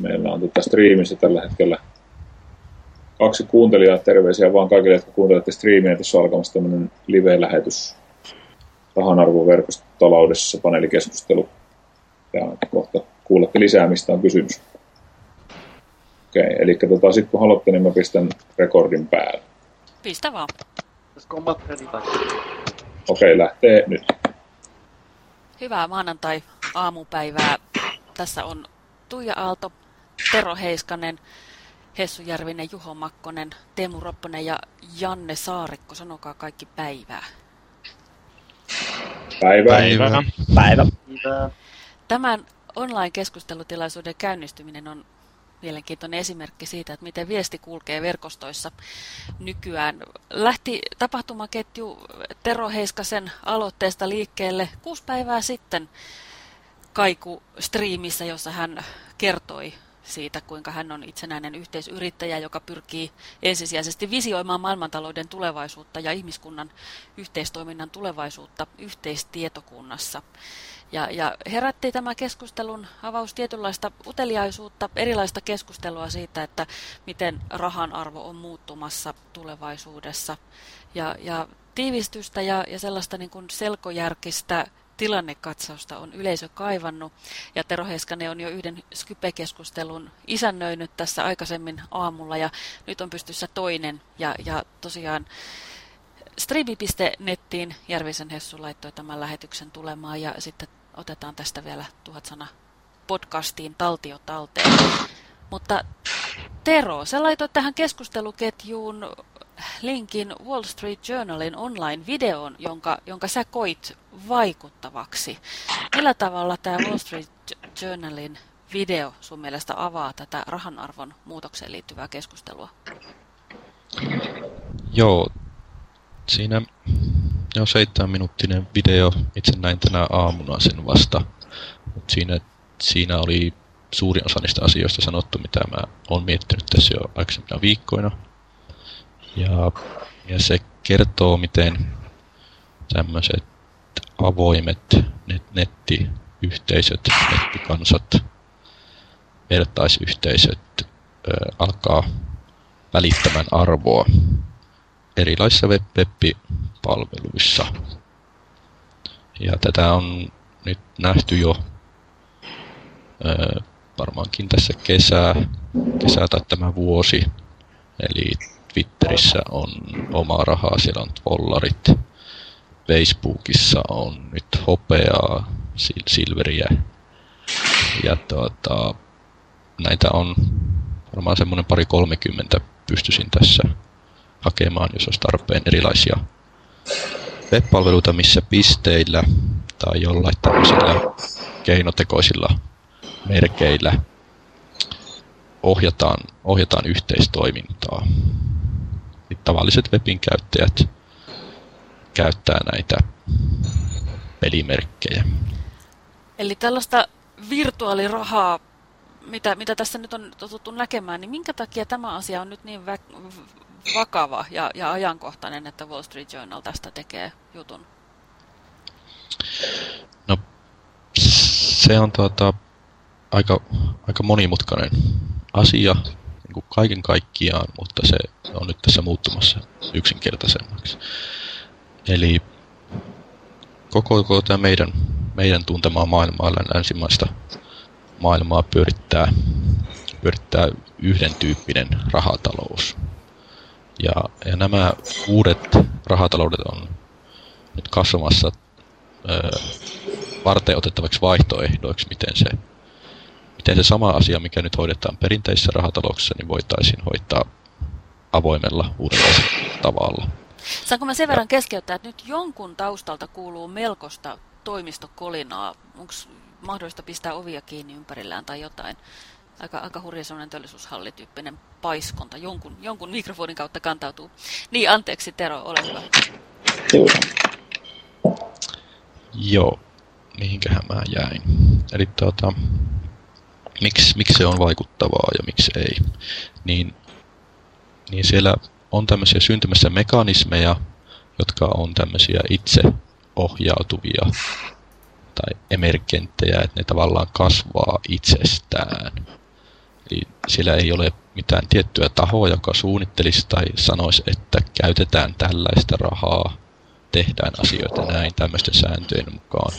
Meillä on tota striimissä tällä hetkellä kaksi kuuntelijaa. Terveisiä vaan kaikille, jotka kuuntelette striimiä. Tässä on alkamassa tämmöinen live-lähetys rahanarvoverkostotaloudessa paneelikeskustelu. Ja kohta kuulette lisää, mistä on kysymys. Okei, okay, eli tota, sitten kun haluatte, niin mä pistän rekordin päälle. Pistä vaan. Okei, lähtee nyt. Hyvää maanantai-aamupäivää. Tässä on Tuija Aalto, Tero Heiskanen, Hessu Järvinen, Juho Makkonen, Teemu Ropponen ja Janne Saarikko. Sanokaa kaikki päivää. Päivä. Päivä. Päivä. Tämän online-keskustelutilaisuuden käynnistyminen on mielenkiintoinen esimerkki siitä, että miten viesti kulkee verkostoissa nykyään. Lähti tapahtumaketju Tero Heiskasen aloitteesta liikkeelle kuusi päivää sitten Kaiku-striimissä, jossa hän kertoi siitä, kuinka hän on itsenäinen yhteisyrittäjä, joka pyrkii ensisijaisesti visioimaan maailmantalouden tulevaisuutta ja ihmiskunnan yhteistoiminnan tulevaisuutta yhteistietokunnassa. Ja, ja herätti tämä keskustelun avaus tietynlaista uteliaisuutta, erilaista keskustelua siitä, että miten rahan arvo on muuttumassa tulevaisuudessa. Ja, ja tiivistystä ja, ja sellaista niin kuin selkojärkistä tilannekatsausta on yleisö kaivannut. Ja Tero Heiskanen on jo yhden Skype-keskustelun isännöinyt tässä aikaisemmin aamulla ja nyt on pystyssä toinen. Ja, ja tosiaan streami.nettiin Järvisen Hessu laittoi tämän lähetyksen tulemaan ja sitten otetaan tästä vielä tuhat sana podcastiin taltio talteen. Mutta Tero, sä laitoit tähän keskusteluketjuun linkin Wall Street Journalin online-videoon, jonka, jonka sä koit vaikuttavaksi. Millä tavalla tämä Wall Street Journalin video sun mielestä avaa tätä rahanarvon muutokseen liittyvää keskustelua? Joo, siinä on seitsemän minuuttinen video. Itse näin tänä aamuna sen vasta. Mut siinä, siinä oli suurin osa niistä asioista sanottu, mitä mä oon miettinyt tässä jo aikaisemmina viikkoina. Ja, ja se kertoo, miten tämmöiset avoimet net, nettiyhteisöt, nettikansat, vertaisyhteisöt ö, alkaa välittämään arvoa erilaisissa web-palveluissa. Ja tätä on nyt nähty jo ö, varmaankin tässä kesää, kesä tai tämä vuosi. Eli Twitterissä on omaa rahaa, siellä on dollarit. Facebookissa on nyt hopeaa, silveriä. Ja tuota, näitä on varmaan semmoinen pari kolmekymmentä pystyisin tässä hakemaan, jos olisi tarpeen erilaisia web-palveluita, missä pisteillä tai jollain tämmöisillä keinotekoisilla merkeillä ohjataan, ohjataan yhteistoimintaa. Tavalliset webin käyttäjät käyttää näitä pelimerkkejä. Eli tällaista virtuaalirahaa, mitä, mitä tässä nyt on totuttu näkemään, niin minkä takia tämä asia on nyt niin vä- vakava ja, ja ajankohtainen, että Wall Street Journal tästä tekee jutun? No, se on tuota, aika, aika monimutkainen asia niin kuin kaiken kaikkiaan, mutta se on nyt tässä muuttumassa yksinkertaisemmaksi. Eli koko, koko tämä meidän, meidän tuntemaa maailmaa, länsimaista maailmaa pyörittää, pyörittää yhden tyyppinen rahatalous. Ja, ja nämä uudet rahataloudet on nyt kasvamassa ö, varten otettavaksi vaihtoehdoiksi, miten se, miten se sama asia, mikä nyt hoidetaan perinteisissä rahatalouksissa, niin voitaisiin hoitaa avoimella uudenlaisella tavalla. Saanko mä sen verran keskeyttää, että nyt jonkun taustalta kuuluu melkoista toimistokolinaa. Onko mahdollista pistää ovia kiinni ympärillään tai jotain? Aika, aika hurja sellainen teollisuushallityyppinen paiskonta. Jonkun, jonkun mikrofonin kautta kantautuu. Niin, anteeksi Tero, ole hyvä. Joo. Joo, mihinkähän mä jäin. Eli tuota, miksi, miksi se on vaikuttavaa ja miksi ei. Niin, niin siellä on tämmöisiä syntymässä mekanismeja, jotka on tämmöisiä itse ohjautuvia tai emergenttejä, että ne tavallaan kasvaa itsestään. siellä ei ole mitään tiettyä tahoa, joka suunnittelisi tai sanoisi, että käytetään tällaista rahaa, tehdään asioita näin tämmöisten sääntöjen mukaan,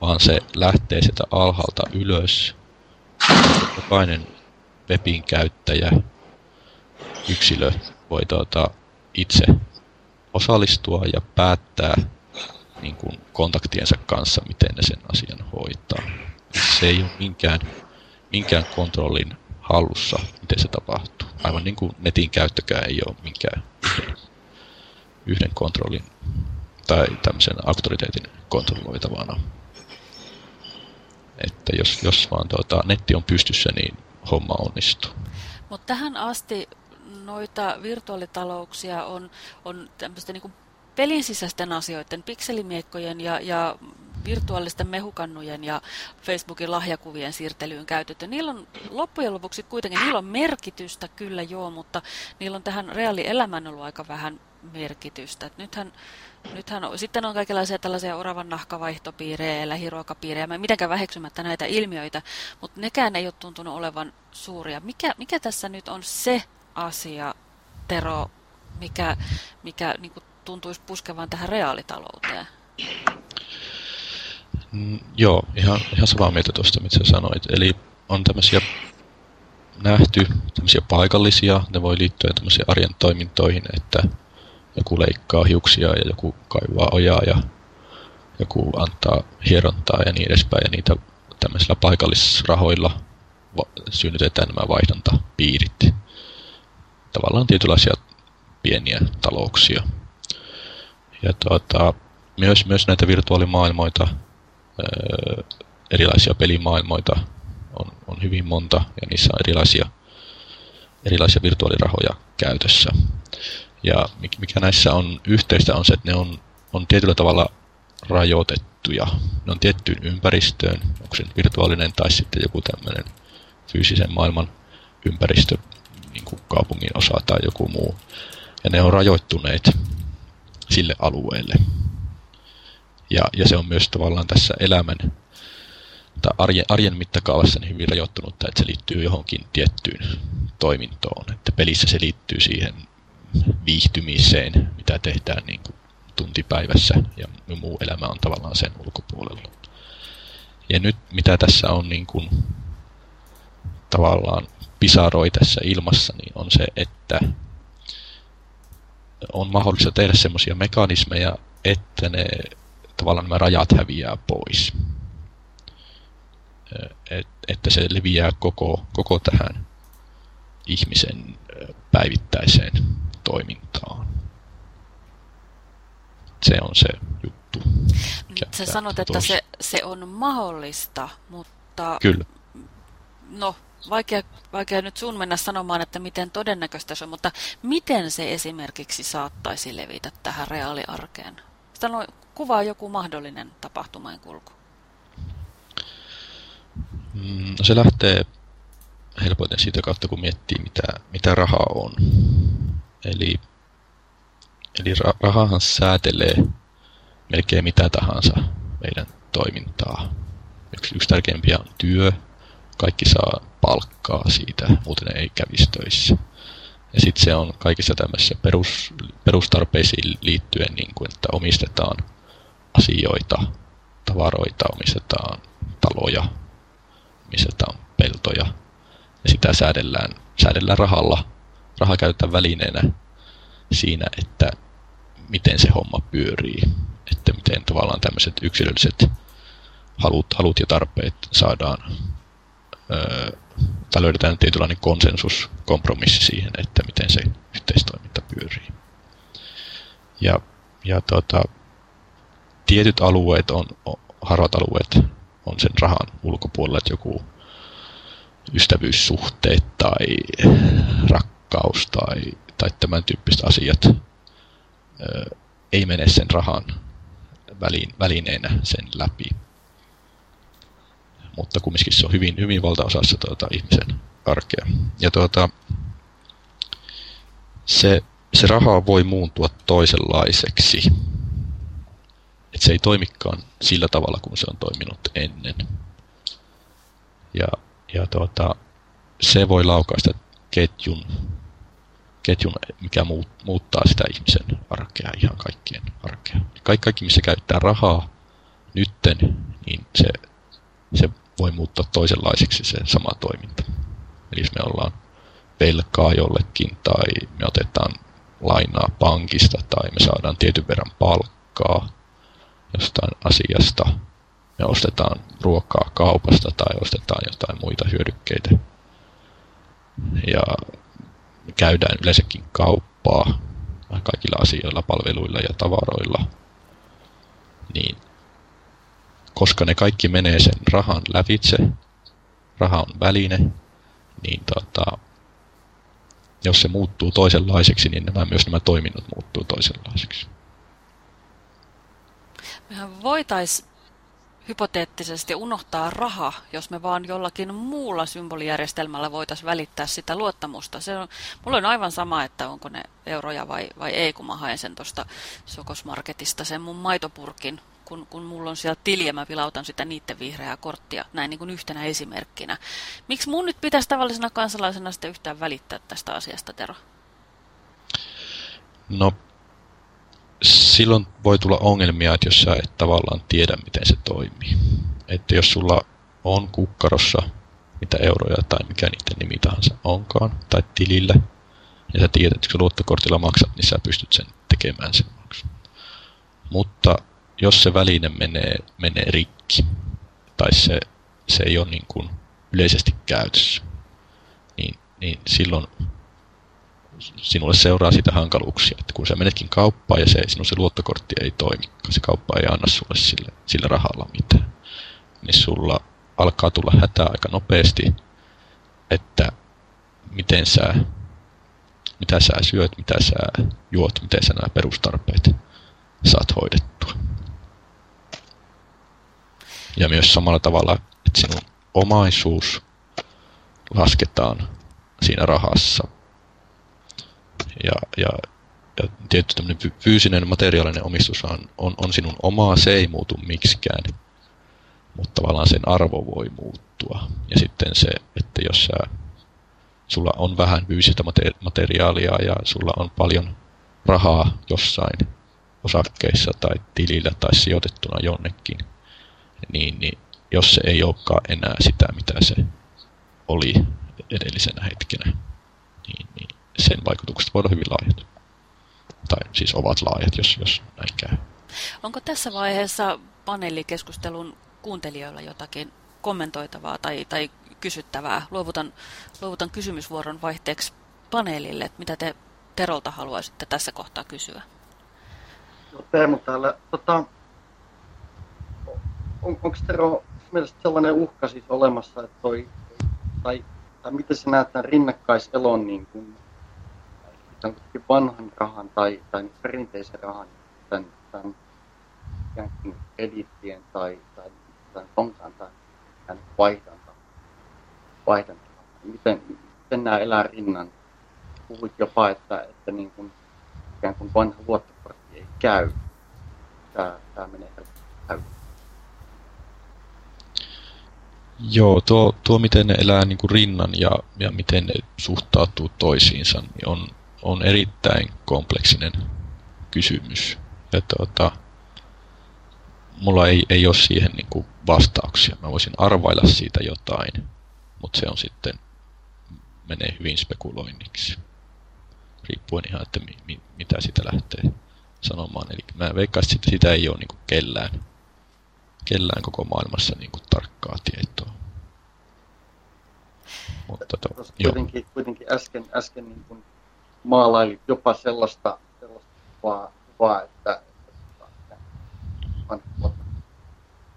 vaan se lähtee sieltä alhaalta ylös. Jokainen webin käyttäjä, yksilö voi tuota, itse osallistua ja päättää niin kuin kontaktiensa kanssa, miten ne sen asian hoitaa. Se ei ole minkään, minkään kontrollin hallussa, miten se tapahtuu. Aivan niin kuin netin käyttökään ei ole minkään yhden, kontrollin tai tämmöisen auktoriteetin kontrolloitavana. Että jos, jos vaan tuota, netti on pystyssä, niin homma onnistuu. Mutta tähän asti noita virtuaalitalouksia on, on tämmöistä niin pelin sisäisten asioiden, pikselimiekkojen ja, ja virtuaalisten mehukannujen ja Facebookin lahjakuvien siirtelyyn käytetty. Niillä on loppujen lopuksi kuitenkin, niillä on merkitystä kyllä joo, mutta niillä on tähän reaalielämään ollut aika vähän merkitystä. Et nythän, nythän on, sitten on kaikenlaisia tällaisia oravan nahkavaihtopiirejä ja lähiruokapiirejä, mä mitenkään väheksymättä näitä ilmiöitä, mutta nekään ei ole tuntunut olevan suuria. Mikä, mikä tässä nyt on se asia, Tero, mikä, mikä niin tuntuisi puskevan tähän reaalitalouteen? Mm, joo, ihan, ihan samaa mieltä tuosta, mitä sä sanoit. Eli on tämmöisiä nähty, tämmöisiä paikallisia, ne voi liittyä tämmöisiin arjen toimintoihin, että joku leikkaa hiuksia ja joku kaivaa ojaa ja joku antaa hierontaa ja niin edespäin. Ja niitä tämmöisillä paikallisrahoilla synnytetään nämä vaihdantapiirit. Tavallaan tietynlaisia pieniä talouksia. Ja tuota, myös, myös näitä virtuaalimaailmoita, öö, erilaisia pelimaailmoita on, on hyvin monta ja niissä on erilaisia, erilaisia virtuaalirahoja käytössä. Ja mikä näissä on yhteistä on se, että ne on, on tietyllä tavalla rajoitettuja. Ne on tiettyyn ympäristöön, onko se virtuaalinen tai sitten joku tämmöinen fyysisen maailman ympäristö, niin kuin kaupungin osa tai joku muu. Ja ne on rajoittuneet sille alueelle. Ja, ja se on myös tavallaan tässä elämän tai arjen, arjen mittakaavassa niin hyvin rajoittunutta, että se liittyy johonkin tiettyyn toimintoon. Että pelissä se liittyy siihen viihtymiseen, mitä tehdään niin kuin tuntipäivässä ja muu elämä on tavallaan sen ulkopuolella. Ja nyt mitä tässä on niin kuin, tavallaan pisaroi tässä ilmassa, niin on se, että on mahdollista tehdä semmoisia mekanismeja, että ne tavallaan nämä rajat häviää pois. Et, että se leviää koko, koko tähän ihmisen päivittäiseen toimintaan. Se on se juttu. Sä sanot, että se, se on mahdollista, mutta... Kyllä. No, vaikea, vaikea nyt sun mennä sanomaan, että miten todennäköistä se on, mutta miten se esimerkiksi saattaisi levitä tähän reaaliarkeen? Sano, kuvaa joku mahdollinen tapahtumain kulku. Mm, no se lähtee helpoiten siitä kautta, kun miettii, mitä, mitä rahaa on. Eli, eli rahahan säätelee melkein mitä tahansa meidän toimintaa. Yksi, yksi tärkeimpiä on työ. Kaikki saa palkkaa siitä, muuten ei kävisi töissä. Ja sitten se on kaikissa tämmöisissä perus, perustarpeisiin liittyen, niin kuin, että omistetaan asioita, tavaroita, omistetaan taloja, omistetaan peltoja. Ja sitä säädellään, säädellään rahalla. Raha käytetään välineenä siinä, että miten se homma pyörii. Että miten tavallaan tämmöiset yksilölliset halut, halut ja tarpeet saadaan tai löydetään tietynlainen konsensus, kompromissi siihen, että miten se yhteistoiminta pyörii. Ja, ja tota, tietyt alueet on, harvat alueet on sen rahan ulkopuolella, että joku ystävyyssuhteet tai rakkaus tai, tai tämän tyyppiset asiat ö, ei mene sen rahan väliin, välineenä sen läpi mutta kumminkin se on hyvin, hyvin valtaosassa tuota, ihmisen arkea. Ja tuota, se, se raha voi muuntua toisenlaiseksi. että se ei toimikaan sillä tavalla, kuin se on toiminut ennen. Ja, ja tuota, se voi laukaista ketjun, ketjun mikä muut, muuttaa sitä ihmisen arkea, ihan kaikkien arkea. Kaikki, kaikki missä käyttää rahaa nytten, niin se, se voi muuttaa toisenlaiseksi se sama toiminta. Eli jos me ollaan velkaa jollekin tai me otetaan lainaa pankista tai me saadaan tietyn verran palkkaa jostain asiasta, me ostetaan ruokaa kaupasta tai ostetaan jotain muita hyödykkeitä. Ja käydään yleensäkin kauppaa kaikilla asioilla, palveluilla ja tavaroilla. Niin koska ne kaikki menee sen rahan lävitse, raha on väline, niin tota, jos se muuttuu toisenlaiseksi, niin nämä, myös nämä toiminnot muuttuu toisenlaiseksi. Mehän voitaisiin hypoteettisesti unohtaa raha, jos me vaan jollakin muulla symbolijärjestelmällä voitaisiin välittää sitä luottamusta. Se on, mulla on aivan sama, että onko ne euroja vai, vai ei, kun mä haen sen tuosta Sokosmarketista sen mun maitopurkin kun, kun mulla on siellä tili ja mä vilautan sitä niiden vihreää korttia näin niin kuin yhtenä esimerkkinä. Miksi mun nyt pitäisi tavallisena kansalaisena sitten yhtään välittää tästä asiasta, Tero? No, silloin voi tulla ongelmia, että jos sä et tavallaan tiedä, miten se toimii. Että jos sulla on kukkarossa mitä euroja tai mikä niiden nimi tahansa onkaan, tai tilillä, ja sä tiedät, että kun luottokortilla maksat, niin sä pystyt sen tekemään sen maksun. Mutta jos se väline menee, menee rikki, tai se, se ei ole niin kuin yleisesti käytössä, niin, niin silloin sinulle seuraa sitä hankaluuksia, että kun sä menetkin kauppaan ja se, sinun se luottokortti ei toimi, kun se kauppa ei anna sulle sille, sillä rahalla mitään, niin sulla alkaa tulla hätää aika nopeasti, että miten sä, mitä sä syöt, mitä sä juot, miten sä nämä perustarpeet saat hoidettua. Ja myös samalla tavalla, että sinun omaisuus lasketaan siinä rahassa. Ja, ja, ja tietysti tämmöinen fyysinen materiaalinen omistus on, on, on sinun omaa, se ei muutu miksikään. Mutta tavallaan sen arvo voi muuttua. Ja sitten se, että jos sä, sulla on vähän fyysistä materiaalia ja sulla on paljon rahaa jossain osakkeissa tai tilillä tai sijoitettuna jonnekin, niin, niin jos se ei olekaan enää sitä, mitä se oli edellisenä hetkenä, niin, niin sen vaikutukset voivat olla hyvin laajat. Tai siis ovat laajat, jos, jos näin käy. Onko tässä vaiheessa paneelikeskustelun kuuntelijoilla jotakin kommentoitavaa tai, tai kysyttävää? Luovutan, luovutan kysymysvuoron vaihteeksi paneelille, että mitä te Terolta haluaisitte tässä kohtaa kysyä? No, Teemu täällä. Tota, on, onko Tero mielestä sellainen uhka siis olemassa, että toi, tai, tai miten sä näet tämän rinnakkaiselon niin kuin, tämän vanhan rahan tai, tai perinteisen rahan, tämän, tämän ikään kuin tai, tai tämän tonkan tai tämän vaihdanta, vaihdanta. Miten, miten nämä elää rinnan? Puhuit jopa, että, että niin kuin, ikään kuin vanha luottokortti ei käy. Tämä, tämä menee helposti Joo, tuo, tuo miten ne elää niin kuin rinnan ja, ja miten ne suhtautuu toisiinsa, niin on, on erittäin kompleksinen kysymys. Ja tuota, mulla ei, ei ole siihen niin kuin vastauksia. Mä voisin arvailla siitä jotain, mutta se on sitten, menee hyvin spekuloinniksi. Riippuen ihan, että mi, mi, mitä sitä lähtee sanomaan. Eli mä veikkaan, että sitä, ei ole niin kuin kellään kellään koko maailmassa niin kuin tarkkaa tietoa. Mutta to, kuitenkin, kuitenkin äsken, äsken niin kuin maalailit jopa sellaista, sellaista kuvaa, kuvaa että, että,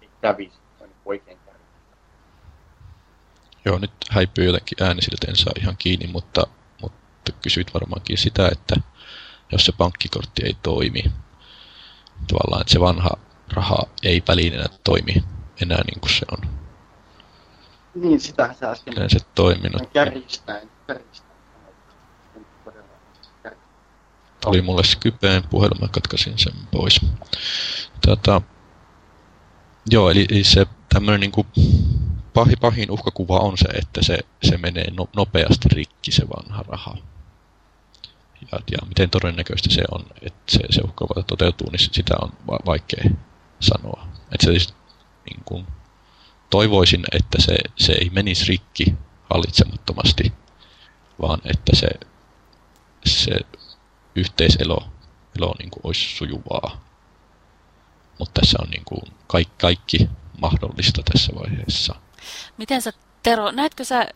ei kävisi niin oikein kävi. Joo, nyt häipyy jotenkin ääni siltä, en saa ihan kiinni, mutta, mutta kysyit varmaankin sitä, että jos se pankkikortti ei toimi, tavallaan, että se vanha raha ei välineenä toimi enää niin kuin se on. Niin, sitä se äsken se toiminut. Kärjistäen, kärjistäen. Tuli mulle Skypeen puhelu, mä katkasin sen pois. Tätä, joo, eli, eli se tämmöinen niinku pahin, pahin uhkakuva on se, että se, se menee no, nopeasti rikki se vanha raha. Ja, ja miten todennäköistä se on, että se, se uhkakuva toteutuu, niin sitä on va- vaikea sanoa. Että se siis, niin kuin, toivoisin, että se, se ei menisi rikki hallitsemattomasti, vaan että se, se yhteiselo elo niin kuin olisi sujuvaa. Mutta tässä on niin kuin kaikki, kaikki mahdollista tässä vaiheessa. Miten sä, Tero, näetkö sä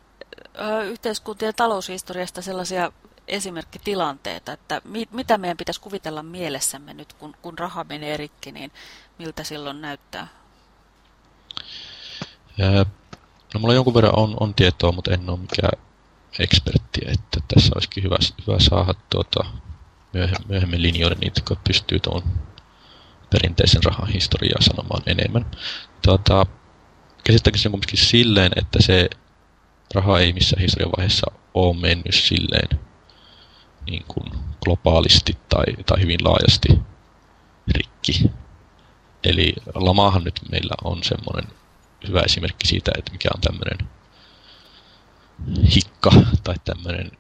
ö, yhteiskuntien taloushistoriasta sellaisia esimerkkitilanteita, että mi, mitä meidän pitäisi kuvitella mielessämme nyt, kun, kun raha menee rikki, niin miltä silloin näyttää? Ja, no mulla jonkun verran on, on tietoa, mutta en ole mikään ekspertti, että tässä olisikin hyvä, hyvä saada tuota, myöhemmin, myöhemmin linjoille niitä, jotka pystyy tuon perinteisen rahan historiaa sanomaan enemmän. Tuota, käsittääkö se kumminkin silleen, että se raha ei missään historian vaiheessa ole mennyt silleen niin kuin globaalisti tai, tai hyvin laajasti rikki. Eli lamahan nyt meillä on semmoinen hyvä esimerkki siitä, että mikä on tämmöinen hikka tai tämmöinen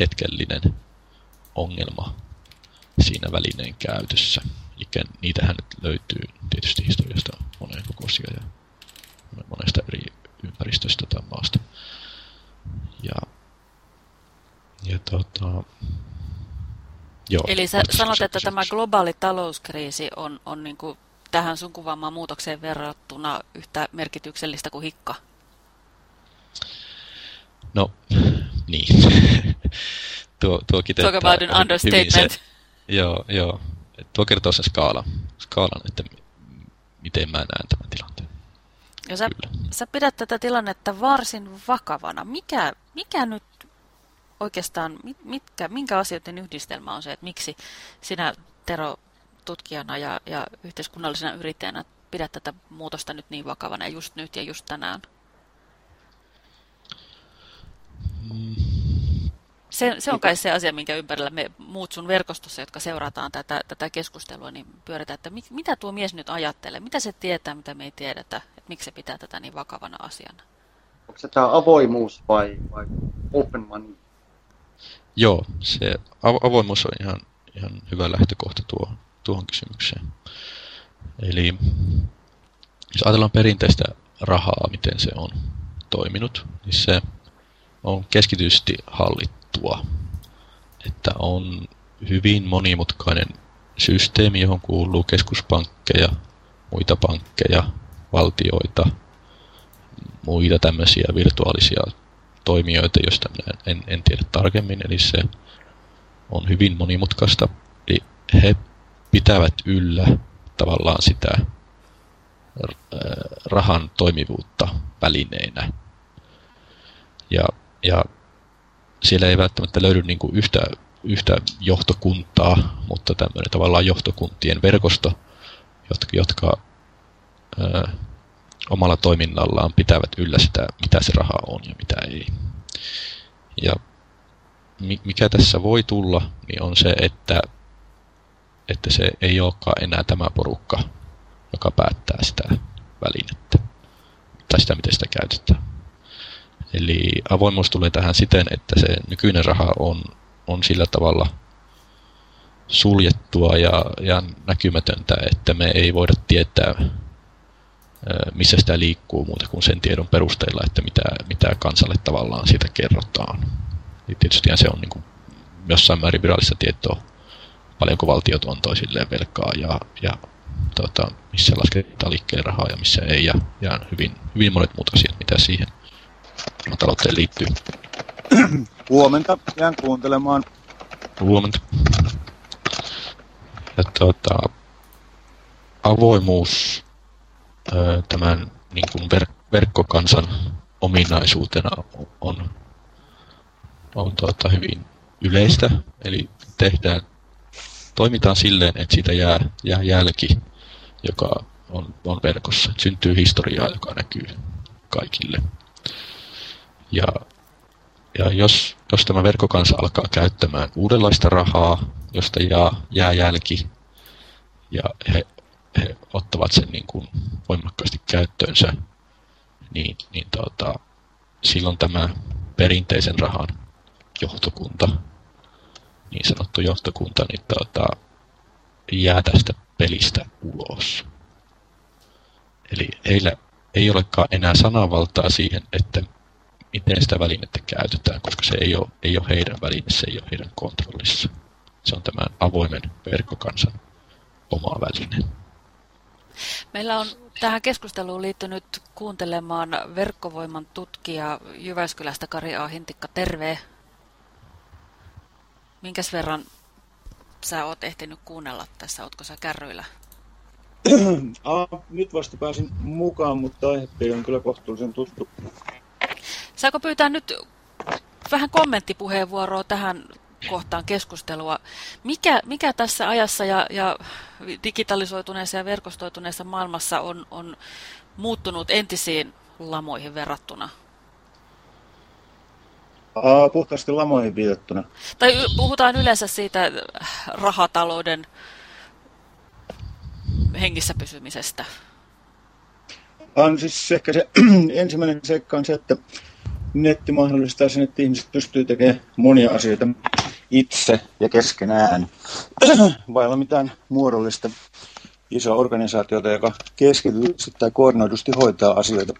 hetkellinen ongelma siinä välineen käytössä. Eli niitähän nyt löytyy tietysti historiasta moneen kokoisia ja monesta eri ympäristöstä tai maasta. Ja, ja tota, joo, Eli sä sanot, että tämä globaali talouskriisi on, on niin kuin tähän sun kuvaamaan muutokseen verrattuna yhtä merkityksellistä kuin hikka? No, niin. tuo, tuo Talk about an understatement. Se, joo, joo. Tuo kertoo sen skaala, skaalan, että miten mä näen tämän tilanteen. Ja sä, sä pidät tätä tilannetta varsin vakavana. Mikä, mikä nyt oikeastaan, mitkä, minkä asioiden yhdistelmä on se, että miksi sinä, Tero, tutkijana ja, ja yhteiskunnallisena yrittäjänä pidät tätä muutosta nyt niin vakavana just nyt ja just tänään? Mm. Se, se on kai se asia, minkä ympärillä me muut sun verkostossa, jotka seurataan tätä, tätä keskustelua, niin pyöritään, että mit, mitä tuo mies nyt ajattelee, mitä se tietää, mitä me ei tiedetä, että miksi se pitää tätä niin vakavana asiana. Onko se tämä avoimuus vai, vai open money? Joo, se avoimuus on ihan, ihan hyvä lähtökohta tuo, tuohon kysymykseen. Eli jos ajatellaan perinteistä rahaa, miten se on toiminut, niin se on keskitysti hallittua. Että on hyvin monimutkainen systeemi, johon kuuluu keskuspankkeja, muita pankkeja, valtioita, muita tämmöisiä virtuaalisia toimijoita, joista minä en, en tiedä tarkemmin. Eli se on hyvin monimutkaista. Eli he pitävät yllä tavallaan sitä rahan toimivuutta välineinä. Ja, ja siellä ei välttämättä löydy niin kuin yhtä, yhtä johtokuntaa, mutta tämmöinen tavallaan johtokuntien verkosto, jotka, jotka ää, omalla toiminnallaan pitävät yllä sitä, mitä se raha on ja mitä ei. Ja mikä tässä voi tulla, niin on se, että että se ei olekaan enää tämä porukka, joka päättää sitä välinettä tai sitä, miten sitä käytetään. Eli avoimuus tulee tähän siten, että se nykyinen raha on, on sillä tavalla suljettua ja, ja näkymätöntä, että me ei voida tietää, missä sitä liikkuu muuta kuin sen tiedon perusteella, että mitä, mitä kansalle tavallaan siitä kerrotaan. Eli tietysti se on niin kuin jossain määrin virallista tietoa paljonko valtiot on toisilleen velkaa ja, ja tota, missä lasketaan liikkeen rahaa ja missä ei ja, ja hyvin, hyvin monet muut asiat, mitä siihen talouteen liittyy. Huomenta, jään kuuntelemaan. Huomenta. Ja tuota, avoimuus tämän niin kuin ver- verkkokansan ominaisuutena on, on tuota, hyvin yleistä. Eli tehdään toimitaan silleen, että siitä jää, jää jälki, joka on, on verkossa. Syntyy historiaa, joka näkyy kaikille. Ja, ja jos, jos tämä verkkokansa alkaa käyttämään uudenlaista rahaa, josta jää, jää jälki, ja he, he ottavat sen niin kuin voimakkaasti käyttöönsä, niin, niin tuota, silloin tämä perinteisen rahan johtokunta, niin sanottu johtokunta, niin tuota, jää tästä pelistä ulos. Eli heillä ei olekaan enää sananvaltaa siihen, että miten sitä välinettä käytetään, koska se ei ole, ei ole heidän väline, se ei ole heidän kontrollissa. Se on tämän avoimen verkkokansan oma väline. Meillä on tähän keskusteluun liittynyt kuuntelemaan verkkovoiman tutkija Jyväskylästä Kari A. Hintikka. Terve. Minkäs verran sä oot ehtinyt kuunnella tässä? Ootko sä kärryillä? ah, nyt vasta pääsin mukaan, mutta aihepiiri on kyllä kohtuullisen tuttu. Saako pyytää nyt vähän kommenttipuheenvuoroa tähän kohtaan keskustelua. Mikä, mikä tässä ajassa ja, ja digitalisoituneessa ja verkostoituneessa maailmassa on, on muuttunut entisiin lamoihin verrattuna? Aa, puhtaasti lamoihin viitattuna. Tai puhutaan yleensä siitä rahatalouden hengissä pysymisestä. On siis ehkä se ensimmäinen seikka on se, että netti mahdollistaa sen, että ihmiset pystyy tekemään monia asioita itse ja keskenään, vailla mitään muodollista isoa organisaatiota, joka keskitysti tai koordinoidusti hoitaa asioita.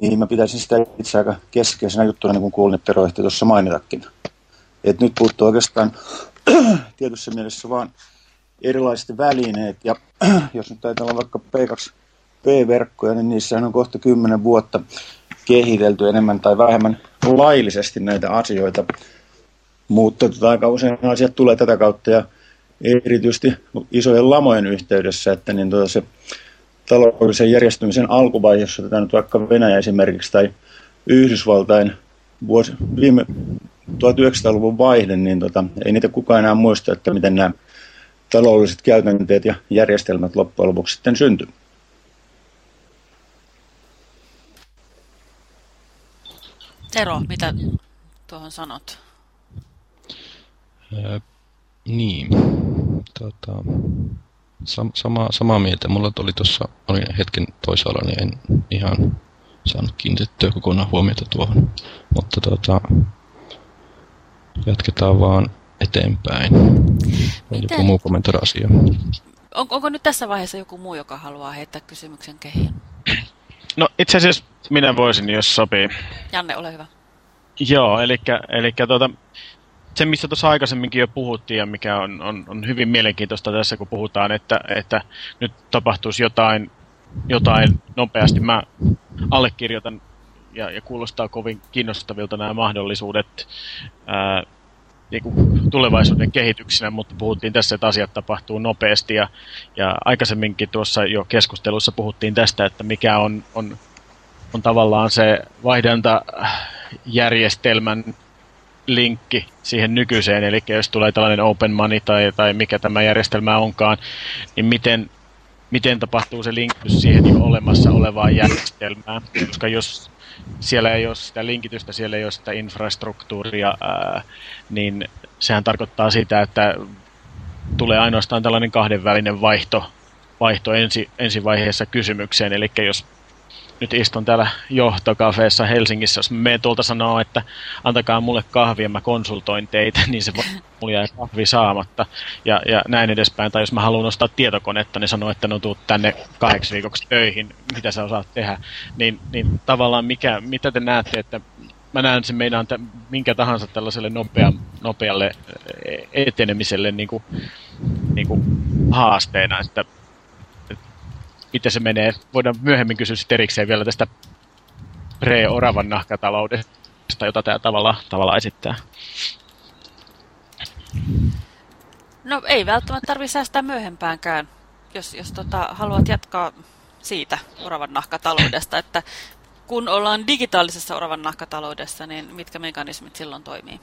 Niin mä pitäisin sitä itse aika keskeisenä juttuna, niin kuin kuulin, että Tero ehti tuossa mainitakin. Et nyt puuttuu oikeastaan tietyssä mielessä vaan erilaiset välineet. Ja jos nyt ajatellaan vaikka P2P-verkkoja, niin niissä on kohta kymmenen vuotta kehitelty enemmän tai vähemmän laillisesti näitä asioita. Mutta tota, aika usein asiat tulee tätä kautta ja erityisesti isojen lamojen yhteydessä, että niin tota se taloudellisen järjestymisen alkuvaihe, jos otetaan nyt vaikka Venäjä esimerkiksi tai Yhdysvaltain vuosi, viime 1900-luvun vaihde, niin tota, ei niitä kukaan enää muista, että miten nämä taloudelliset käytänteet ja järjestelmät loppujen lopuksi sitten syntyivät. Tero, mitä tuohon sanot? Öö, niin, tota, sam, sama, samaa mieltä. Mulla oli tuossa, olin hetken toisaalla, niin en ihan saanut kiinnitettyä kokonaan huomiota tuohon. Mutta tota, jatketaan vaan eteenpäin. On joku muu kommentoida asiaa. On, onko nyt tässä vaiheessa joku muu, joka haluaa heittää kysymyksen kehiin? No itse asiassa minä voisin, jos sopii. Janne, ole hyvä. Joo, eli, eli tuota, se, mistä tuossa aikaisemminkin jo puhuttiin ja mikä on, on, on hyvin mielenkiintoista tässä, kun puhutaan, että, että nyt tapahtuisi jotain, jotain nopeasti. Mä allekirjoitan ja, ja kuulostaa kovin kiinnostavilta nämä mahdollisuudet ää, niin kuin tulevaisuuden kehityksenä, mutta puhuttiin tässä, että asiat tapahtuu nopeasti ja, ja aikaisemminkin tuossa jo keskustelussa puhuttiin tästä, että mikä on, on, on tavallaan se vaihdantajärjestelmän linkki siihen nykyiseen, eli jos tulee tällainen open money tai, tai mikä tämä järjestelmä onkaan, niin miten, miten tapahtuu se linkitys siihen jo olemassa olevaan järjestelmään, koska jos siellä ei ole sitä linkitystä, siellä ei ole sitä infrastruktuuria, ää, niin sehän tarkoittaa sitä, että tulee ainoastaan tällainen kahdenvälinen vaihto, vaihto ensi, ensi vaiheessa kysymykseen, eli jos nyt istun täällä johtokafeessa Helsingissä, jos me tuolta sanoo, että antakaa mulle kahvia, mä konsultoin teitä, niin se voi mulla jää kahvi saamatta ja, ja näin edespäin. Tai jos mä haluan ostaa tietokonetta, niin sanoo, että no tuu tänne kahdeksi viikoksi töihin, mitä sä osaat tehdä. Niin, niin tavallaan mikä, mitä te näette, että mä näen sen meidän minkä tahansa tällaiselle nopea, nopealle etenemiselle niin kuin, niin kuin haasteena, että miten se menee. Voidaan myöhemmin kysyä sitten erikseen vielä tästä pre-oravan nahkataloudesta, jota tämä tavalla, tavalla esittää. No ei välttämättä tarvitse säästää myöhempäänkään, jos, jos tota, haluat jatkaa siitä oravan nahkataloudesta, että kun ollaan digitaalisessa oravan nahkataloudessa, niin mitkä mekanismit silloin toimii?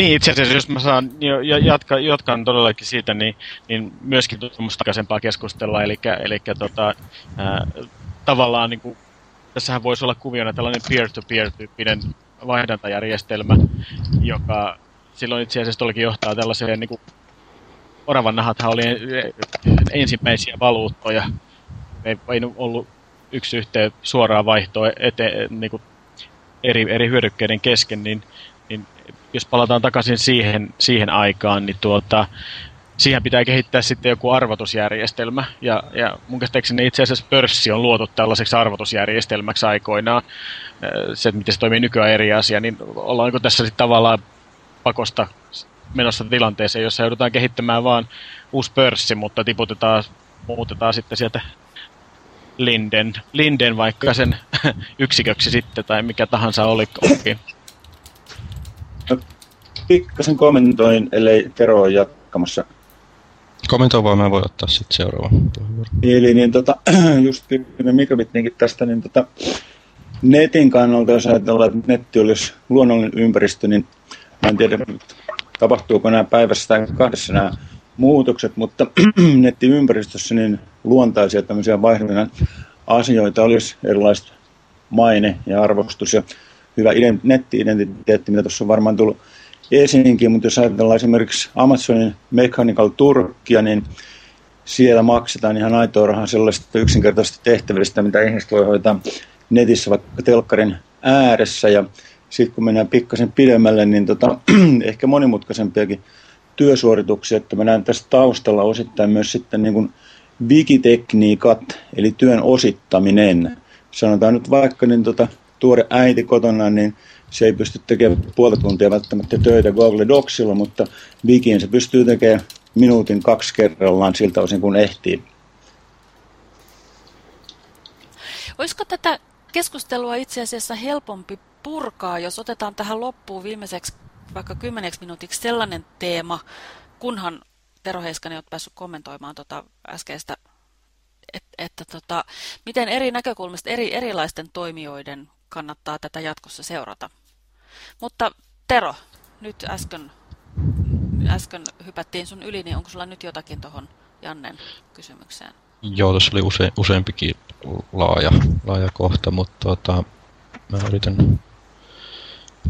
Niin, itse asiassa jos mä saan jo, jatka, jatkan todellakin siitä, niin, niin myöskin tuommoista aikaisempaa keskustelua, eli, eli tota, ää, tavallaan niin kuin, tässähän voisi olla kuviona tällainen peer-to-peer-tyyppinen vaihdantajärjestelmä, joka silloin itse asiassa tuollakin johtaa tällaiseen, niin kuin, oravan nahathan oli ensimmäisiä valuuttoja, ei, ei ollut yksi yhteen suoraan vaihtoa ete, niin kuin eri, eri hyödykkeiden kesken, niin jos palataan takaisin siihen, siihen aikaan, niin tuota, siihen pitää kehittää sitten joku arvotusjärjestelmä. Ja, ja mun käsittääkseni itse asiassa pörssi on luotu tällaiseksi arvotusjärjestelmäksi aikoinaan. Se, että miten se toimii nykyään eri asia, niin ollaanko tässä sitten tavallaan pakosta menossa tilanteeseen, jossa joudutaan kehittämään vaan uusi pörssi, mutta tiputetaan, muutetaan sitten sieltä Linden, Linden vaikka sen yksiköksi sitten, tai mikä tahansa oli. No, pikkasen kommentoin, ellei Tero ole jatkamassa. Kommentoi vaan, mä voin ottaa sitten seuraavan. Eli niin tota, just mikrobitniinkin tästä, niin tota, netin kannalta, jos ajatellaan, että netti olisi luonnollinen ympäristö, niin mä en tiedä, tapahtuuko nämä päivässä tai kahdessa nämä muutokset, mutta nettiympäristössä niin luontaisia tämmöisiä vaihdellinen asioita olisi erilaiset maine ja arvostus ja hyvä netti-identiteetti, mitä tuossa on varmaan tullut esiinkin, mutta jos ajatellaan esimerkiksi Amazonin Mechanical Turkia, niin siellä maksetaan ihan aitoa rahaa sellaisista yksinkertaisista tehtävistä, mitä ihmiset voi hoitaa netissä vaikka telkkarin ääressä. Ja sitten kun mennään pikkasen pidemmälle, niin tota, ehkä monimutkaisempiakin työsuorituksia, että mä näen tässä taustalla osittain myös sitten niin kuin digitekniikat, eli työn osittaminen. Sanotaan nyt vaikka niin tota, tuore äiti kotona, niin se ei pysty tekemään puolta tuntia välttämättä töitä Google Docsilla, mutta Wikiin se pystyy tekemään minuutin kaksi kerrallaan siltä osin, kun ehtii. Olisiko tätä keskustelua itse asiassa helpompi purkaa, jos otetaan tähän loppuun viimeiseksi vaikka kymmeneksi minuutiksi sellainen teema, kunhan Tero Heiskanen olet päässyt kommentoimaan tuota äskeistä, että, että tota, miten eri näkökulmista eri, erilaisten toimijoiden kannattaa tätä jatkossa seurata. Mutta Tero, nyt äsken, äsken hypättiin sun yli, niin onko sulla nyt jotakin tuohon Jannen kysymykseen? Joo, tuossa oli use, useampikin laaja, laaja kohta, mutta tota, mä yritän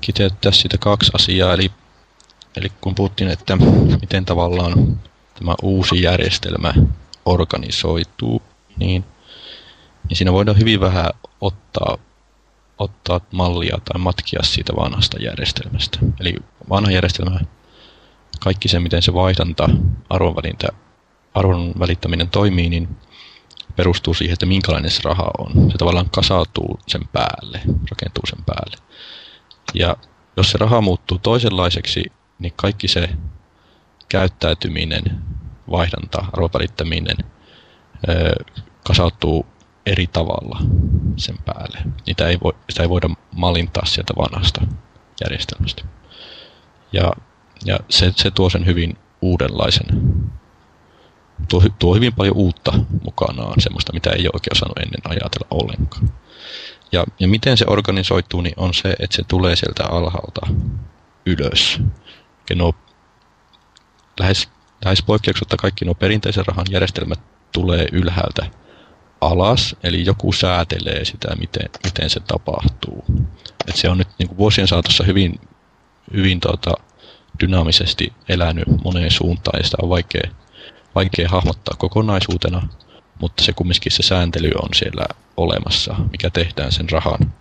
kiteyttää siitä kaksi asiaa. Eli, eli kun puhuttiin, että miten tavallaan tämä uusi järjestelmä organisoituu, niin, niin siinä voidaan hyvin vähän ottaa ottaa mallia tai matkia siitä vanhasta järjestelmästä. Eli vanha järjestelmä, kaikki se miten se vaihdanta, arvonvälintä, arvon välittäminen toimii, niin perustuu siihen, että minkälainen se raha on. Se tavallaan kasautuu sen päälle, rakentuu sen päälle. Ja jos se raha muuttuu toisenlaiseksi, niin kaikki se käyttäytyminen, vaihdanta, arvovälittäminen kasautuu eri tavalla sen päälle. Niitä ei voi, sitä ei voida malintaa sieltä vanhasta järjestelmästä. Ja, ja se, se tuo sen hyvin uudenlaisen, tuo, tuo hyvin paljon uutta mukanaan, semmoista, mitä ei ole oikein osannut ennen ajatella ollenkaan. Ja, ja miten se organisoituu, niin on se, että se tulee sieltä alhaalta ylös. Ja nuo, lähes, lähes poikkeuksetta kaikki nuo perinteisen rahan järjestelmät tulee ylhäältä alas, eli joku säätelee sitä, miten, miten se tapahtuu. Et se on nyt niin kuin vuosien saatossa hyvin, hyvin tota, dynaamisesti elänyt moneen suuntaan, ja sitä on vaikea, vaikea hahmottaa kokonaisuutena, mutta se kumminkin se sääntely on siellä olemassa, mikä tehdään sen rahan,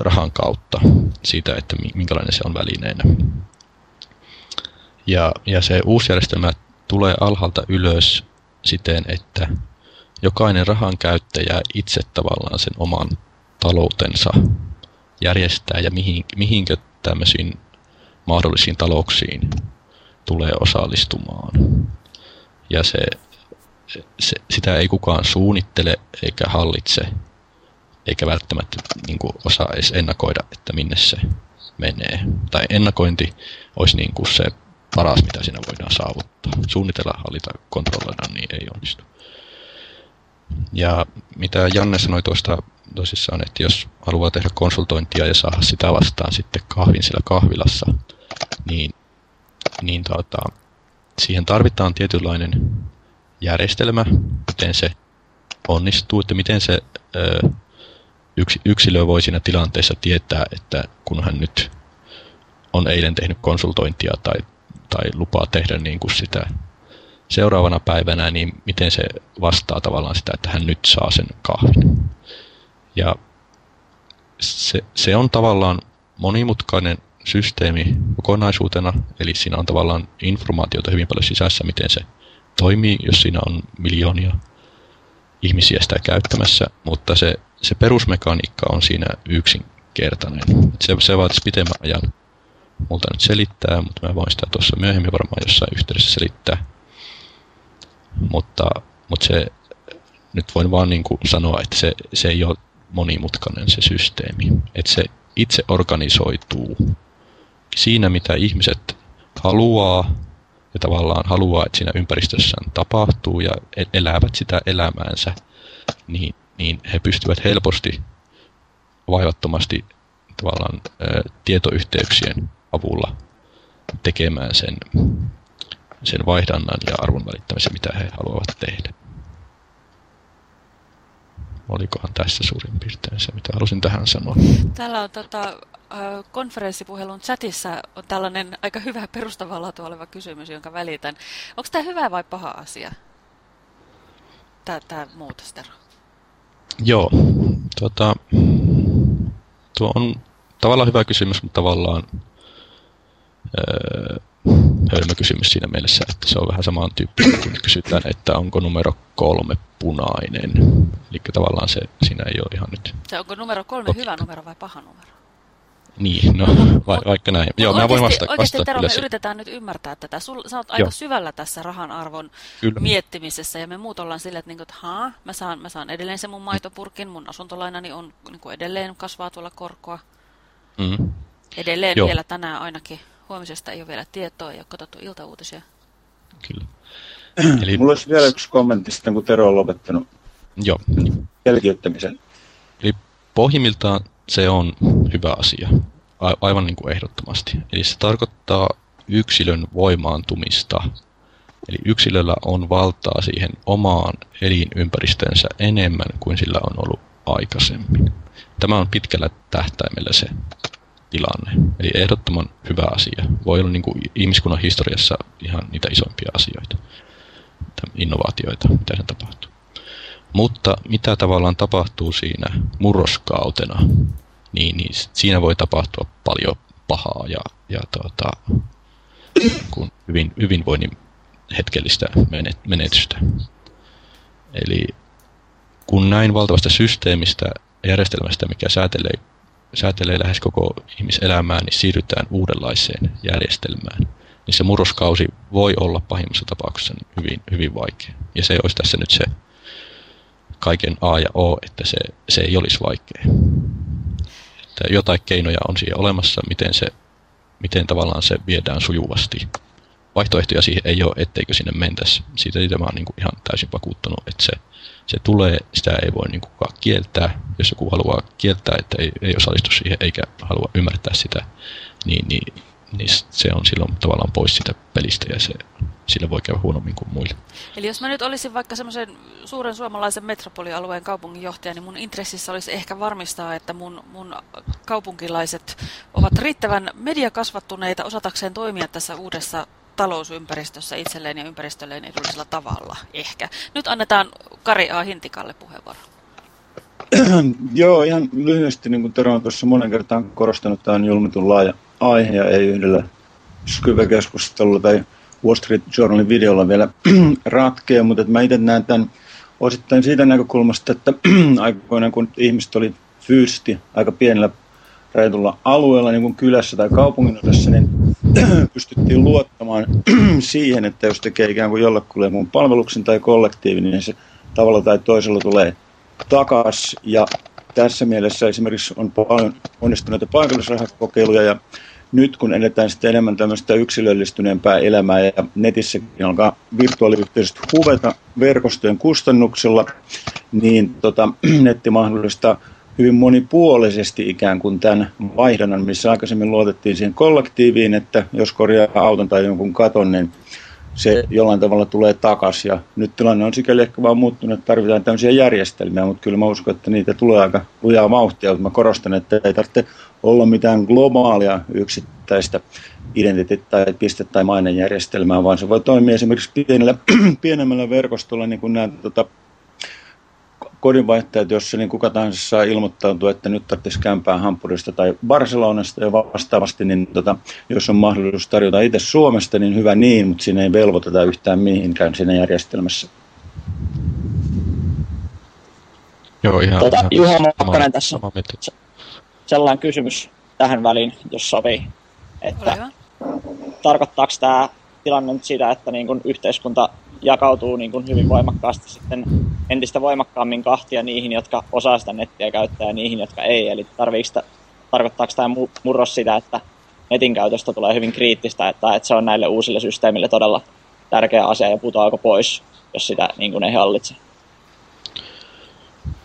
rahan kautta, siitä, että minkälainen se on välineenä. Ja, ja se uusi järjestelmä tulee alhaalta ylös siten, että jokainen rahan käyttäjä itse tavallaan sen oman taloutensa järjestää ja mihin, mihinkö tämmöisiin mahdollisiin talouksiin tulee osallistumaan. Ja se, se, sitä ei kukaan suunnittele eikä hallitse, eikä välttämättä niin kuin, osaa edes ennakoida, että minne se menee. Tai ennakointi olisi niin kuin se paras, mitä siinä voidaan saavuttaa. Suunnitella, hallita, kontrolloida, niin ei onnistu. Ja mitä Janne sanoi tuosta tosissaan, että jos haluaa tehdä konsultointia ja saada sitä vastaan sitten kahvin siellä kahvilassa, niin, niin tuota, siihen tarvitaan tietynlainen järjestelmä, miten se onnistuu, että miten se ö, yks, yksilö voi siinä tilanteessa tietää, että kun hän nyt on eilen tehnyt konsultointia tai, tai lupaa tehdä niin kuin sitä seuraavana päivänä, niin miten se vastaa tavallaan sitä, että hän nyt saa sen kahvin. Ja se, se on tavallaan monimutkainen systeemi kokonaisuutena, eli siinä on tavallaan informaatiota hyvin paljon sisässä, miten se toimii, jos siinä on miljoonia ihmisiä sitä käyttämässä, mutta se, se perusmekaniikka on siinä yksinkertainen. Se, se vaatisi pitemmän ajan multa nyt selittää, mutta mä voin sitä tuossa myöhemmin varmaan jossain yhteydessä selittää. Mutta, mutta se, nyt voin vaan niin kuin sanoa, että se, se ei ole monimutkainen se systeemi. Että se itse organisoituu siinä, mitä ihmiset haluaa ja tavallaan haluaa, että siinä ympäristössään tapahtuu ja e- elävät sitä elämäänsä, niin, niin he pystyvät helposti, vaivattomasti tavallaan ä, tietoyhteyksien avulla tekemään sen, sen vaihdannan ja arvon välittämisen, mitä he haluavat tehdä. Olikohan tässä suurin piirtein se, mitä halusin tähän sanoa? Täällä on tota, konferenssipuhelun chatissa on tällainen aika hyvä perustavaa laatua oleva kysymys, jonka välitän. Onko tämä hyvä vai paha asia? Tämä, tämä muutos, Tero. Joo. Tota, tuo on tavallaan hyvä kysymys, mutta tavallaan öö, hölmö kysymys siinä mielessä, että se on vähän samaan tyyppinen, kun kysytään, että onko numero kolme punainen. Eli tavallaan se, siinä ei ole ihan nyt... Se onko numero kolme Totta. hyvä numero vai paha numero? Niin, no va, vaikka näin. Joo, mä voin vasta, oikeasti vastata Tero, me se. yritetään nyt ymmärtää tätä. Sul, sä oot aika Joo. syvällä tässä rahan arvon kyllä. miettimisessä ja me muut ollaan silleen, että, niin että haa, mä saan, mä saan edelleen se mun maitopurkin, mun asuntolainani on niin edelleen kasvaa tuolla korkoa. Mm. Edelleen Joo. vielä tänään ainakin. Huomisesta ei ole vielä tietoa, ei ole katsottu iltauutisia. Kyllä. Eli... Mulla olisi vielä yksi kommentti sitten, kun Tero on lopettanut Joo. jälkiyttämisen. Eli pohjimmiltaan se on hyvä asia, A- aivan niin kuin ehdottomasti. Eli se tarkoittaa yksilön voimaantumista. Eli yksilöllä on valtaa siihen omaan elinympäristönsä enemmän kuin sillä on ollut aikaisemmin. Tämä on pitkällä tähtäimellä se tilanne. Eli ehdottoman hyvä asia. Voi olla niin kuin ihmiskunnan historiassa ihan niitä isompia asioita, innovaatioita, mitä sen tapahtuu. Mutta mitä tavallaan tapahtuu siinä murroskautena, niin, niin siinä voi tapahtua paljon pahaa ja, ja tuota, kun hyvin, hyvinvoinnin hetkellistä menetystä. Eli kun näin valtavasta systeemistä, järjestelmästä, mikä säätelee, säätelee lähes koko ihmiselämää, niin siirrytään uudenlaiseen järjestelmään. Niin se murroskausi voi olla pahimmassa tapauksessa hyvin, hyvin vaikea. Ja se olisi tässä nyt se kaiken A ja O, että se, se ei olisi vaikea. Että jotain keinoja on siihen olemassa, miten, se, miten tavallaan se viedään sujuvasti. Vaihtoehtoja siihen ei ole, etteikö sinne mentäisi. Siitä itse mä niin ihan täysin vakuuttunut, että se, se tulee, sitä ei voi niin kukaan kieltää. Jos joku haluaa kieltää, että ei, ei osallistu siihen eikä halua ymmärtää sitä, niin, niin niin se on silloin tavallaan pois sitä pelistä ja se, sillä voi käydä huonommin kuin muille. Eli jos mä nyt olisin vaikka semmoisen suuren suomalaisen metropolialueen kaupunginjohtaja, niin mun intressissä olisi ehkä varmistaa, että mun, mun kaupunkilaiset ovat riittävän mediakasvattuneita osatakseen toimia tässä uudessa talousympäristössä itselleen ja ympäristölleen edullisella tavalla, ehkä. Nyt annetaan Kari A. Hintikalle puheenvuoro. Joo, ihan lyhyesti, niin kuin Tero on tuossa monen kertaan korostanut, tämä on julmitun laaja aihe ja ei yhdellä Skype-keskustelulla tai Wall Street Journalin videolla vielä ratkea, mutta mä itse näen tämän osittain siitä näkökulmasta, että aikoinaan kun ihmiset oli fyysisesti aika pienellä rajoitulla alueella, niin kuin kylässä tai kaupunginosassa, niin pystyttiin luottamaan siihen, että jos tekee ikään kuin jollekulle mun palveluksen tai kollektiivin, niin se tavalla tai toisella tulee takas. Ja tässä mielessä esimerkiksi on paljon onnistuneita paikallisrahakokeiluja ja nyt kun edetään sitten enemmän tämmöistä yksilöllistyneempää elämää ja netissäkin alkaa virtuaaliyhteisöt huveta verkostojen kustannuksella, niin tota, netti mahdollistaa hyvin monipuolisesti ikään kuin tämän vaihdannan, missä aikaisemmin luotettiin siihen kollektiiviin, että jos korjaa auton tai jonkun katon, niin se jollain tavalla tulee takaisin. Ja nyt tilanne on sikäli ehkä vaan muuttunut, että tarvitaan tämmöisiä järjestelmiä, mutta kyllä mä uskon, että niitä tulee aika lujaa vauhtia, mutta mä korostan, että ei tarvitse olla mitään globaalia yksittäistä identiteetti- tai piste- tai mainejärjestelmää, vaan se voi toimia esimerkiksi pienellä, pienemmällä verkostolla, niin kuin nämä tota, kodinvaihtajat, jossa niin kuka tahansa saa ilmoittautua, että nyt tarvitsisi kämpää Hampurista tai Barcelonasta ja vastaavasti, niin tota, jos on mahdollisuus tarjota itse Suomesta, niin hyvä niin, mutta siinä ei velvoiteta yhtään mihinkään siinä järjestelmässä. Joo, ihan, Tota, ihan Juha sama- Makkanen tässä. Sellainen kysymys tähän väliin, jos sopii. Ole Että hyvä. tarkoittaako tämä tilanne nyt sitä, että niin kun yhteiskunta jakautuu niin kun hyvin voimakkaasti sitten entistä voimakkaammin kahtia niihin, jotka osaa sitä nettiä käyttää ja niihin, jotka ei. Eli tarviiko, tarkoittaako tämä murros sitä, että netin käytöstä tulee hyvin kriittistä, että, että se on näille uusille systeemille todella tärkeä asia ja putoako pois, jos sitä niin kun ei hallitse?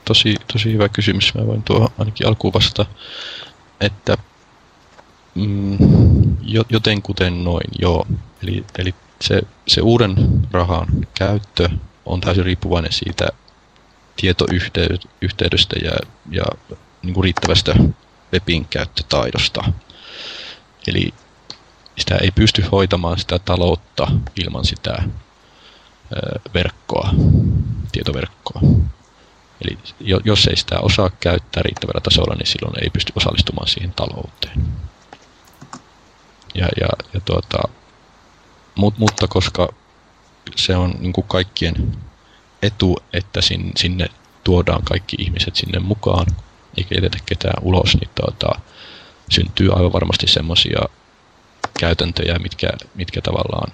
Tosi, tosi hyvä kysymys. Mä voin tuohon ainakin alkuun vastata, että mm, jo- jotenkuten noin, joo. Eli, eli se, se uuden rahan käyttö on täysin riippuvainen siitä tietoyhteydestä ja, ja niin kuin riittävästä webin käyttötaidosta. Eli sitä ei pysty hoitamaan sitä taloutta ilman sitä verkkoa, tietoverkkoa. Eli jo- jos ei sitä osaa käyttää riittävällä tasolla, niin silloin ei pysty osallistumaan siihen talouteen. Ja, ja, ja tuota, mut, mutta koska se on niin kuin kaikkien etu, että sin, sinne tuodaan kaikki ihmiset sinne mukaan, eikä jätetä ketään ulos, niin tuota, syntyy aivan varmasti semmoisia käytäntöjä, mitkä, mitkä tavallaan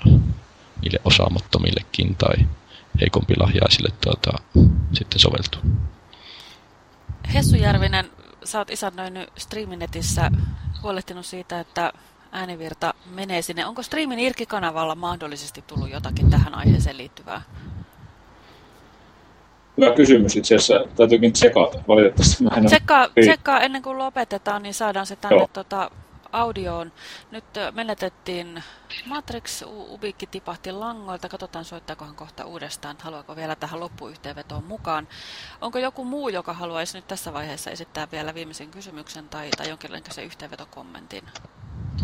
niille osaamattomillekin tai heikompi-lahjaisille tuota, sitten soveltuu. Hessu Järvinen, sä oot isännöinyt Streaminetissä huolehtinut siitä, että äänivirta menee sinne. Onko Streamin Irki-kanavalla mahdollisesti tullut jotakin tähän aiheeseen liittyvää? Hyvä kysymys itse asiassa. Täytyykin tsekata. Valitettavasti mä en Tsekkaa, tsekkaa ennen kuin lopetetaan, niin saadaan se tänne Joo. tota, audioon. Nyt menetettiin Matrix, U- Ubikki tipahti langoilta. Katsotaan, soittaakohan kohta uudestaan. Haluaako vielä tähän loppuyhteenvetoon mukaan. Onko joku muu, joka haluaisi nyt tässä vaiheessa esittää vielä viimeisen kysymyksen tai, tai jonkinlaisen yhteenvetokommentin?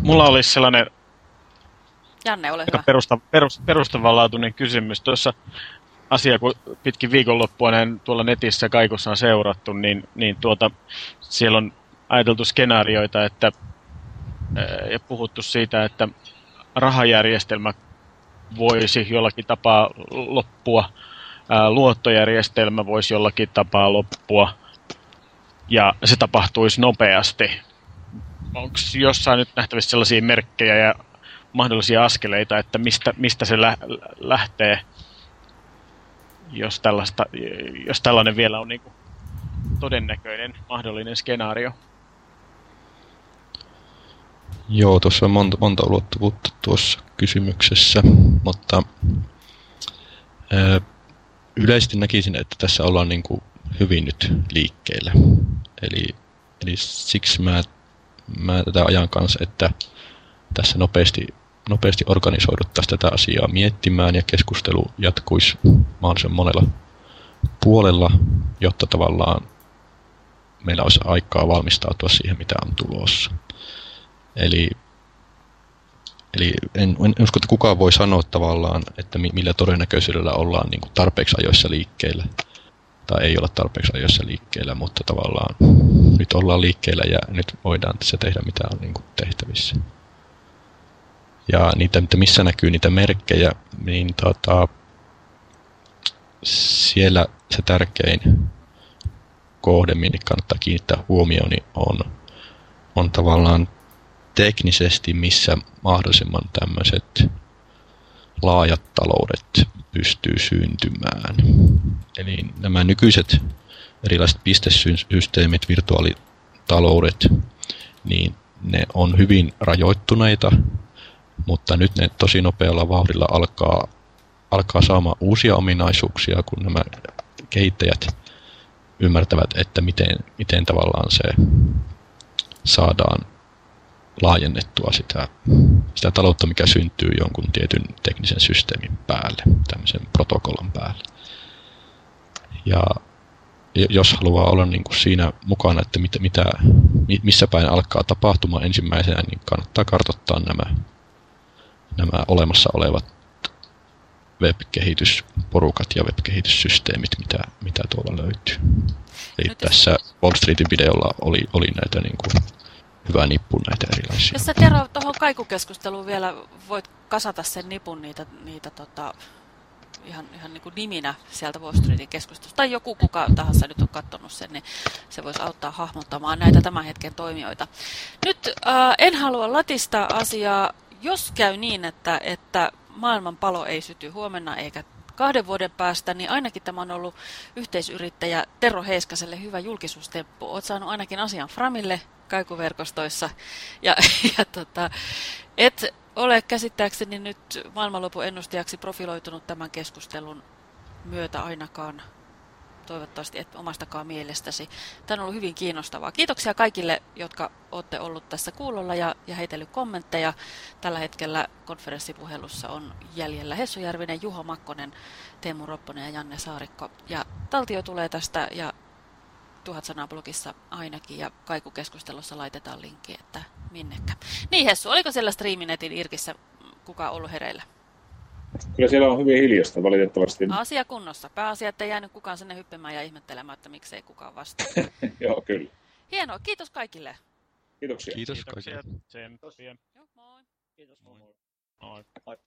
Mulla olisi sellainen Janne, ole hyvä. perusta, perus, perustavanlaatuinen kysymys. Tuossa asia, kun pitkin viikonloppua näin tuolla netissä kaikussa on seurattu, niin, niin tuota, siellä on ajateltu skenaarioita että, ää, ja puhuttu siitä, että rahajärjestelmä voisi jollakin tapaa loppua, ää, luottojärjestelmä voisi jollakin tapaa loppua, ja se tapahtuisi nopeasti. Onko jossain nyt nähtävissä sellaisia merkkejä ja mahdollisia askeleita, että mistä, mistä se lä- lähtee, jos, tällaista, jos tällainen vielä on niin kuin todennäköinen mahdollinen skenaario. Joo, tuossa on monta, monta ulottuvuutta tuossa kysymyksessä, mutta ää, yleisesti näkisin, että tässä ollaan niin kuin hyvin nyt liikkeellä. Eli, eli siksi mä, mä tätä ajan kanssa, että tässä nopeasti, nopeasti organisoiduttaisiin tätä asiaa miettimään ja keskustelu jatkuisi mahdollisimman monella puolella, jotta tavallaan meillä olisi aikaa valmistautua siihen, mitä on tulossa. Eli, eli en, en usko, että kukaan voi sanoa tavallaan, että mi- millä todennäköisyydellä ollaan niin tarpeeksi ajoissa liikkeellä tai ei olla tarpeeksi ajoissa liikkeellä, mutta tavallaan nyt ollaan liikkeellä ja nyt voidaan tässä tehdä mitä on niin kuin tehtävissä. Ja niitä, missä näkyy niitä merkkejä, niin tota, siellä se tärkein kohde, minne kannattaa kiinnittää huomioon, niin on, on tavallaan teknisesti, missä mahdollisimman tämmöiset laajat taloudet pystyy syntymään. Eli nämä nykyiset erilaiset pistesysteemit, virtuaalitaloudet, niin ne on hyvin rajoittuneita, mutta nyt ne tosi nopealla vauhdilla alkaa, alkaa saamaan uusia ominaisuuksia, kun nämä kehittäjät ymmärtävät, että miten, miten tavallaan se saadaan laajennettua sitä sitä taloutta, mikä syntyy jonkun tietyn teknisen systeemin päälle, tämmöisen protokollan päälle. Ja jos haluaa olla niin kuin siinä mukana, että mitä, mitä, missä päin alkaa tapahtuma ensimmäisenä, niin kannattaa kartoittaa nämä, nämä olemassa olevat web-kehitysporukat ja web-kehityssysteemit, mitä, mitä tuolla löytyy. Eli Nyt tässä Wall Streetin videolla oli, oli näitä niin kuin, hyvä nippu näitä erilaisia. Jos sä Tero tuohon kaikukeskusteluun vielä voit kasata sen nipun niitä, niitä tota, ihan, ihan niin kuin niminä sieltä Wall Streetin keskustelusta, tai joku kuka tahansa nyt on katsonut sen, niin se voisi auttaa hahmottamaan näitä tämän hetken toimijoita. Nyt äh, en halua latista asiaa, jos käy niin, että, että maailman palo ei syty huomenna eikä kahden vuoden päästä, niin ainakin tämä on ollut yhteisyrittäjä Tero Heiskaselle hyvä julkisuustemppu. Olet saanut ainakin asian Framille kaikuverkostoissa ja, ja tota, et ole käsittääkseni nyt maailmanlopun ennustajaksi profiloitunut tämän keskustelun myötä ainakaan toivottavasti et omastakaan mielestäsi. Tämä on ollut hyvin kiinnostavaa. Kiitoksia kaikille, jotka olette ollut tässä kuulolla ja, ja heitellyt kommentteja. Tällä hetkellä konferenssipuhelussa on jäljellä Hessu Järvinen, Juho Makkonen, Teemu Ropponen ja Janne Saarikko. Ja taltio tulee tästä ja tuhat sanaa blogissa ainakin ja kaikukeskustelussa laitetaan linkki, että minnekä. Niin Hessu, oliko siellä Streaminetin Irkissä kukaan ollut hereillä? Kyllä siellä on hyvin hiljasta valitettavasti. Asia kunnossa. Pääasia, että ei jäänyt kukaan sinne hyppimään ja ihmettelemään, että miksei kukaan vastaa. Joo, kyllä. Hienoa. Kiitos kaikille. Kiitoksia. Kiitos Kiitoksia. kaikille. Tsemppiä. Joo, moi. Kiitos. Moi. Moi. Moi.